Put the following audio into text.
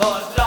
Father.